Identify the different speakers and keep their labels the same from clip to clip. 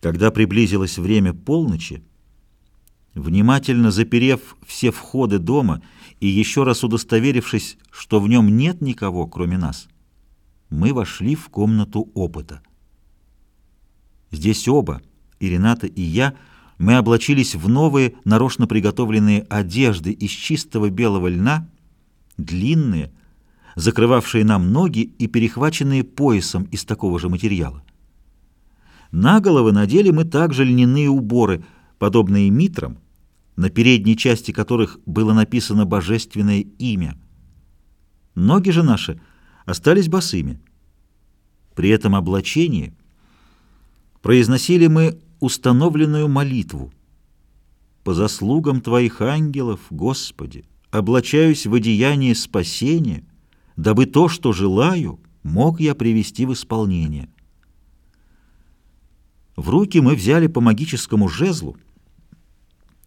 Speaker 1: Когда приблизилось время полночи, внимательно заперев все входы дома и еще раз удостоверившись, что в нем нет никого, кроме нас, мы вошли в комнату опыта. Здесь оба, и Рената, и я, мы облачились в новые, нарочно приготовленные одежды из чистого белого льна, длинные, закрывавшие нам ноги и перехваченные поясом из такого же материала. На головы надели мы также льняные уборы, подобные митрам, на передней части которых было написано божественное имя. Ноги же наши остались босыми. При этом облачении произносили мы установленную молитву. «По заслугам Твоих ангелов, Господи, облачаюсь в одеяние спасения, дабы то, что желаю, мог я привести в исполнение». В руки мы взяли по магическому жезлу,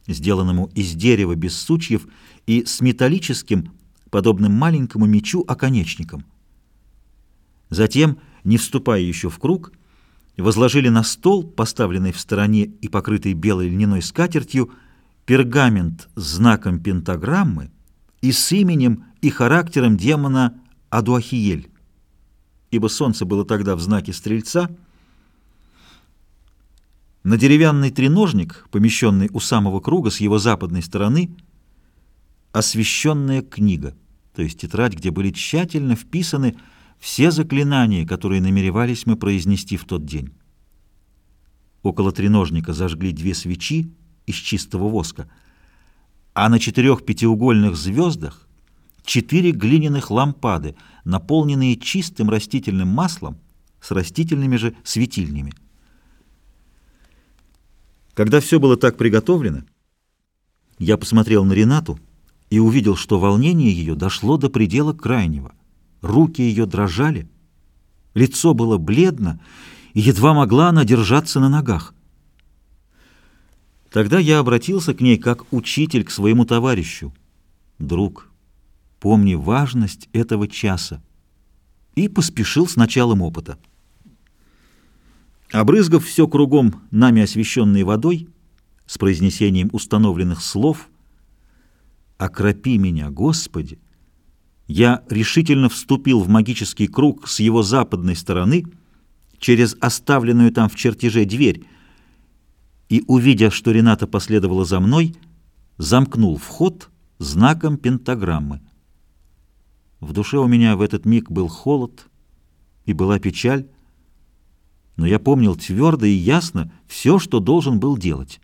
Speaker 1: сделанному из дерева без сучьев и с металлическим, подобным маленькому мечу, оконечником. Затем, не вступая еще в круг, возложили на стол, поставленный в стороне и покрытый белой льняной скатертью, пергамент с знаком пентаграммы и с именем и характером демона Адуахиель. Ибо солнце было тогда в знаке Стрельца — на деревянный треножник, помещенный у самого круга с его западной стороны, освященная книга, то есть тетрадь, где были тщательно вписаны все заклинания, которые намеревались мы произнести в тот день. Около треножника зажгли две свечи из чистого воска, а на четырех пятиугольных звездах четыре глиняных лампады, наполненные чистым растительным маслом с растительными же светильнями. Когда все было так приготовлено, я посмотрел на Ренату и увидел, что волнение ее дошло до предела крайнего. Руки ее дрожали, лицо было бледно, и едва могла она держаться на ногах. Тогда я обратился к ней как учитель к своему товарищу. «Друг, помни важность этого часа» и поспешил с началом опыта. Обрызгав все кругом нами освещенной водой, с произнесением установленных слов «Окропи меня, Господи!», я решительно вступил в магический круг с его западной стороны через оставленную там в чертеже дверь и, увидя, что Рената последовала за мной, замкнул вход знаком пентаграммы. В душе у меня в этот миг был холод и была печаль, но я помнил твердо и ясно все, что должен был делать.